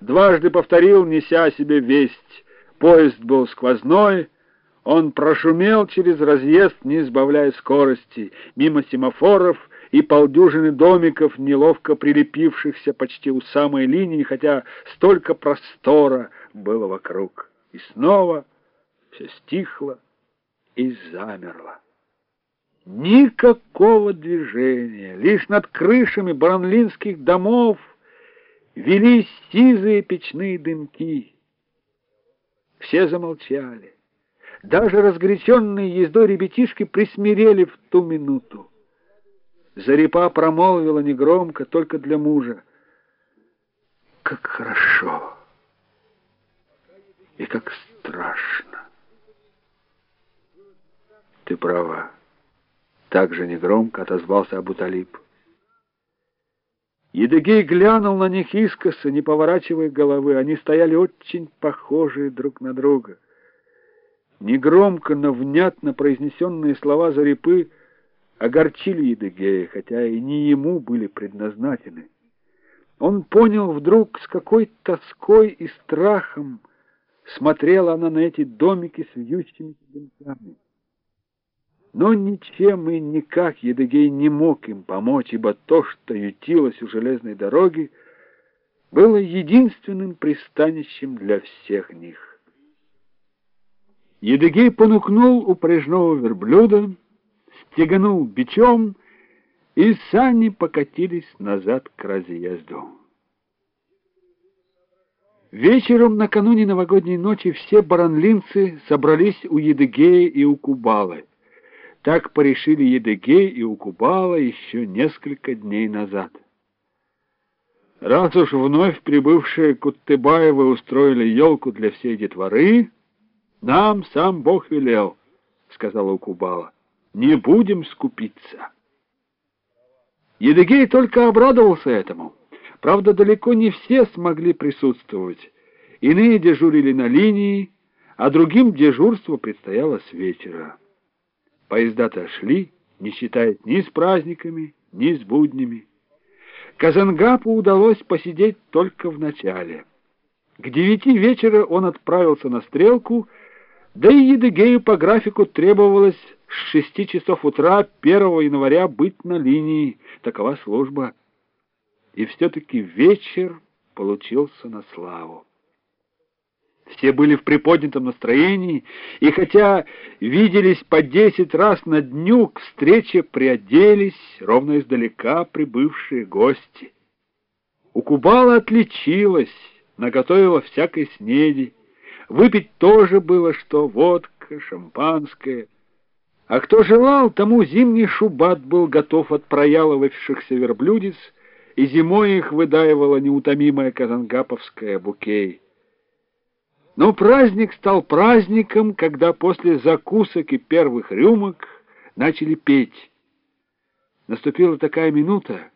Дважды повторил, неся себе весть. Поезд был сквозной, он прошумел через разъезд, не сбавляя скорости, мимо семафоров и полдюжины домиков, неловко прилепившихся почти у самой линии, хотя столько простора было вокруг. И снова все стихло и замерло. Никакого движения, лишь над крышами баранлинских домов велись сизые печные дымки. Все замолчали. Даже разгоряченные ездой ребятишки присмирели в ту минуту. Зарипа промолвила негромко, только для мужа. Как хорошо и как страшно. Ты права. Так же негромко отозвался Абуталиб. Едыгей глянул на них искоса, не поворачивая головы. Они стояли очень похожие друг на друга. Негромко, но внятно произнесенные слова Зарипы огорчили Едыгея, хотя и не ему были предназначены. Он понял вдруг, с какой тоской и страхом смотрела она на эти домики с вьющимися дымками. Но ничем и никак Едыгей не мог им помочь, ибо то, что ютилось у железной дороги, было единственным пристанищем для всех них. Едыгей понукнул упряжного верблюда, стеганул бичом, и сани покатились назад к разъезду. Вечером накануне новогодней ночи все баранлинцы собрались у Едыгея и у Кубалы. Так порешили Едыгей и Укубала еще несколько дней назад. Раз уж вновь прибывшие Куттыбаевы устроили елку для всей детворы, нам сам Бог велел, — сказала Укубала, — не будем скупиться. Едыгей только обрадовался этому. Правда, далеко не все смогли присутствовать. Иные дежурили на линии, а другим дежурство предстояло с вечера. Поезда-то шли, не считаясь ни с праздниками, ни с буднями. Казангапу удалось посидеть только в начале. К девяти вечера он отправился на стрелку, да и Едыгею по графику требовалось с шести часов утра 1 января быть на линии. Такова служба. И все-таки вечер получился на славу. Все были в приподнятом настроении, и хотя виделись по десять раз на дню, к встрече приоделись ровно издалека прибывшие гости. У Кубала отличилась, наготовила всякой снеди. Выпить тоже было что, водка, шампанское. А кто желал, тому зимний шубат был готов от прояловавшихся верблюдец, и зимой их выдаивала неутомимая казангаповская букей. Но праздник стал праздником, когда после закусок и первых рюмок начали петь. Наступила такая минута,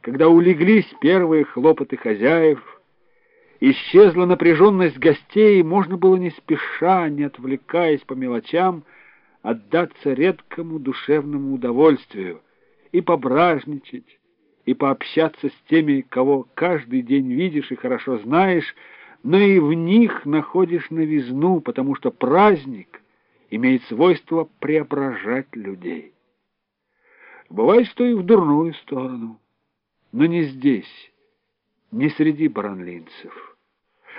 когда улеглись первые хлопоты хозяев, исчезла напряженность гостей, и можно было не спеша, не отвлекаясь по мелочам, отдаться редкому душевному удовольствию и пображничать, и пообщаться с теми, кого каждый день видишь и хорошо знаешь, но и в них находишь новизну, потому что праздник имеет свойство преображать людей. Бывает, что и в дурную сторону, но не здесь, не среди баранлинцев.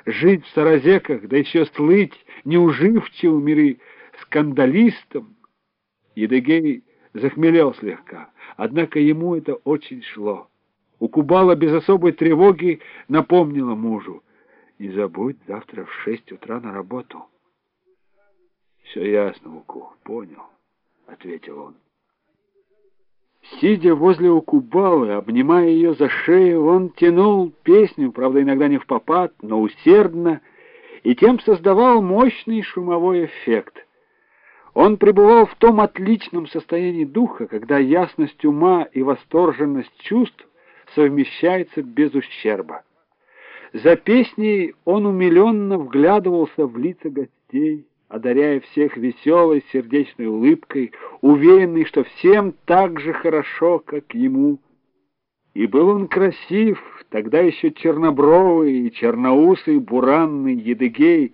Жить в Саразеках, да еще слыть неуживчивым или скандалистом, Едыгей захмелел слегка, однако ему это очень шло. У Кубала без особой тревоги напомнила мужу, не забудь завтра в шесть утра на работу. Все ясно, Уку, понял, ответил он. Сидя возле Укубалы, обнимая ее за шею, он тянул песню, правда, иногда не в попад, но усердно, и тем создавал мощный шумовой эффект. Он пребывал в том отличном состоянии духа, когда ясность ума и восторженность чувств совмещаются без ущерба. За песней он умиленно вглядывался в лица гостей, одаряя всех веселой сердечной улыбкой, уверенный, что всем так же хорошо, как ему. И был он красив, тогда еще чернобровый, черноусый, буранный, едыгей,